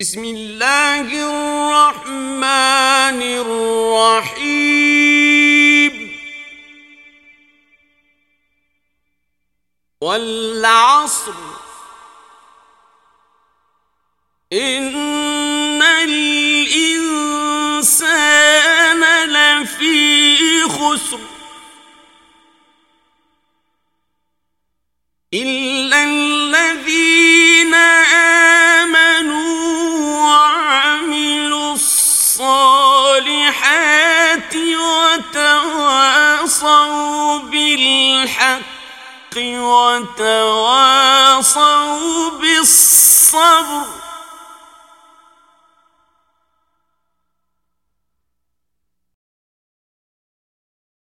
بسم اللہ الرحمن الرحیم والعصر. إن الإنسان لفی خسر. تواصوا بالحق وتواصوا بالصبر